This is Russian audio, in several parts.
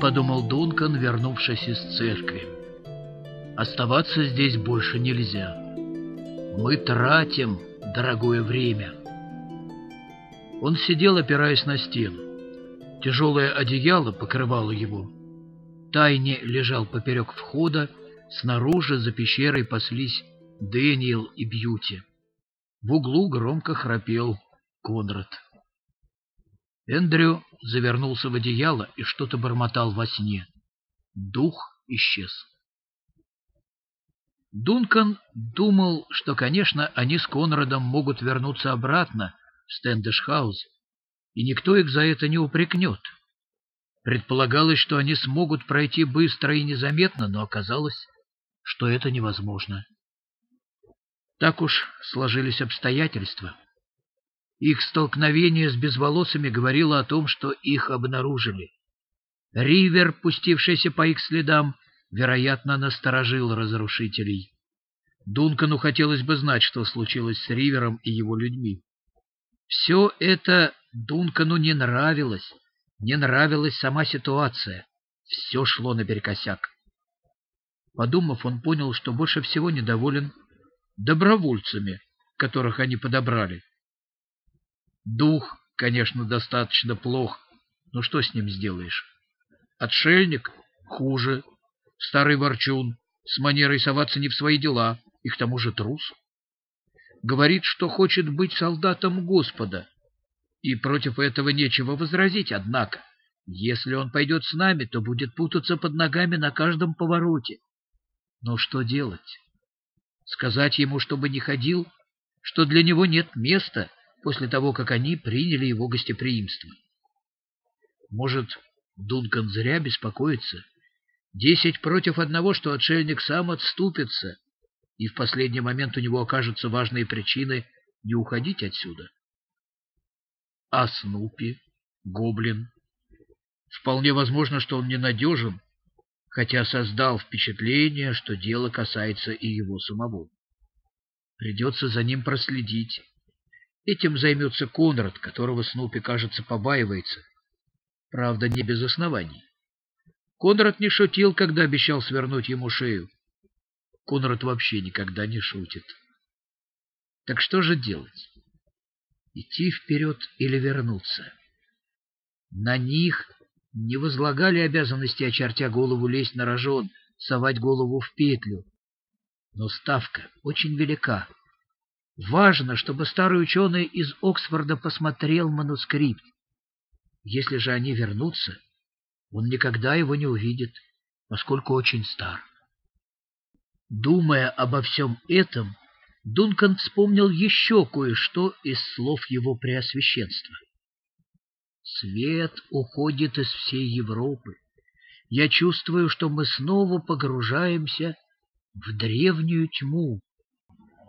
Подумал Дункан, вернувшись из церкви. «Оставаться здесь больше нельзя. Мы тратим дорогое время». Он сидел, опираясь на стену. Тяжелое одеяло покрывало его. Тайне лежал поперек входа, снаружи за пещерой паслись Дэниел и Бьюти. В углу громко храпел Конрад. Эндрю завернулся в одеяло и что-то бормотал во сне. Дух исчез. Дункан думал, что, конечно, они с Конрадом могут вернуться обратно в Стэндешхаус, и никто их за это не упрекнет. Предполагалось, что они смогут пройти быстро и незаметно, но оказалось, что это невозможно. Так уж сложились обстоятельства. Их столкновение с безволосыми говорило о том, что их обнаружили. Ривер, пустившийся по их следам, вероятно, насторожил разрушителей. Дункану хотелось бы знать, что случилось с Ривером и его людьми. Все это Дункану не нравилось, не нравилась сама ситуация. Все шло наперекосяк. Подумав, он понял, что больше всего недоволен добровольцами, которых они подобрали. Дух, конечно, достаточно плох, но что с ним сделаешь? Отшельник хуже, старый ворчун, с манерой соваться не в свои дела, и к тому же трус. Говорит, что хочет быть солдатом Господа, и против этого нечего возразить, однако, если он пойдет с нами, то будет путаться под ногами на каждом повороте. Но что делать? Сказать ему, чтобы не ходил, что для него нет места — после того, как они приняли его гостеприимство. Может, Дункан зря беспокоится? Десять против одного, что отшельник сам отступится, и в последний момент у него окажутся важные причины не уходить отсюда. А Снупи, Гоблин. Вполне возможно, что он ненадежен, хотя создал впечатление, что дело касается и его самого. Придется за ним проследить. Этим займется Конрад, которого Снупи, кажется, побаивается. Правда, не без оснований. Конрад не шутил, когда обещал свернуть ему шею. Конрад вообще никогда не шутит. Так что же делать? Идти вперед или вернуться? На них не возлагали обязанности, очертя голову, лезть на рожон, совать голову в петлю. Но ставка очень велика. Важно, чтобы старый ученый из Оксфорда посмотрел манускрипт. Если же они вернутся, он никогда его не увидит, поскольку очень стар. Думая обо всем этом, Дункан вспомнил еще кое-что из слов его преосвященства. Свет уходит из всей Европы. Я чувствую, что мы снова погружаемся в древнюю тьму.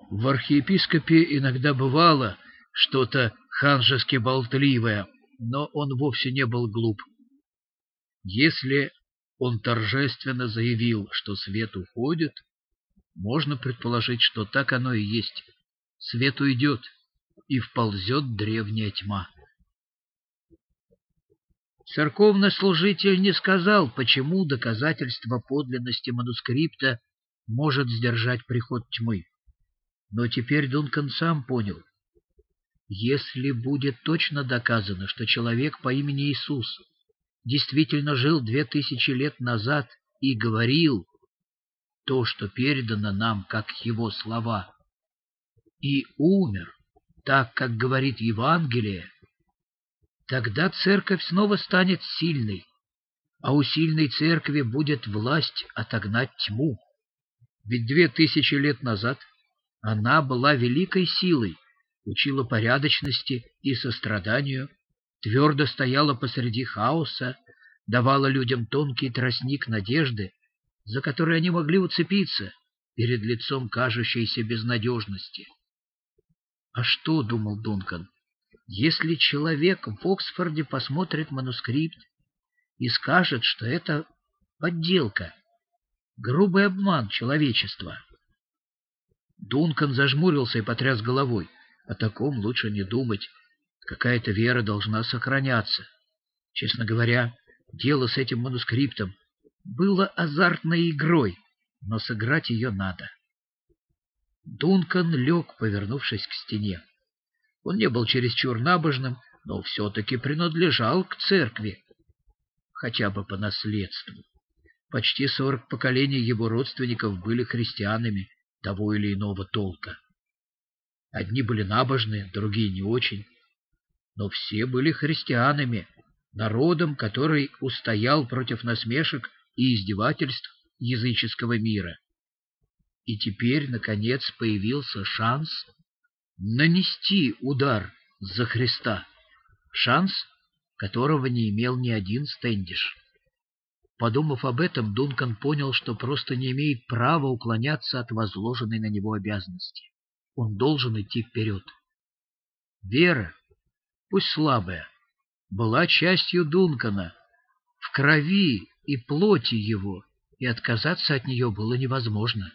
В архиепископе иногда бывало что-то ханжески болтливое, но он вовсе не был глуп. Если он торжественно заявил, что свет уходит, можно предположить, что так оно и есть. Свет уйдет, и вползет древняя тьма. Церковный служитель не сказал, почему доказательство подлинности манускрипта может сдержать приход тьмы. Но теперь Дункан сам понял. Если будет точно доказано, что человек по имени Иисус действительно жил две тысячи лет назад и говорил то, что передано нам, как его слова, и умер, так, как говорит Евангелие, тогда церковь снова станет сильной, а у сильной церкви будет власть отогнать тьму. Ведь две тысячи лет назад — она была великой силой, учила порядочности и состраданию, твердо стояла посреди хаоса, давала людям тонкий тростник надежды, за который они могли уцепиться перед лицом кажущейся безнадежности. А что, — думал Дункан, — если человек в Оксфорде посмотрит манускрипт и скажет, что это подделка, грубый обман человечества? Дункан зажмурился и потряс головой. О таком лучше не думать. Какая-то вера должна сохраняться. Честно говоря, Дело с этим манускриптом было азартной игрой, но сыграть ее надо. Дункан лег, повернувшись к стене. Он не был чересчур набожным, но все-таки принадлежал к церкви, хотя бы по наследству. Почти сорок поколений его родственников были христианами того или иного толка. Одни были набожны, другие не очень, но все были христианами, народом, который устоял против насмешек и издевательств языческого мира. И теперь, наконец, появился шанс нанести удар за Христа, шанс, которого не имел ни один стендиш. Подумав об этом, Дункан понял, что просто не имеет права уклоняться от возложенной на него обязанности. Он должен идти вперед. Вера, пусть слабая, была частью Дункана, в крови и плоти его, и отказаться от нее было невозможно.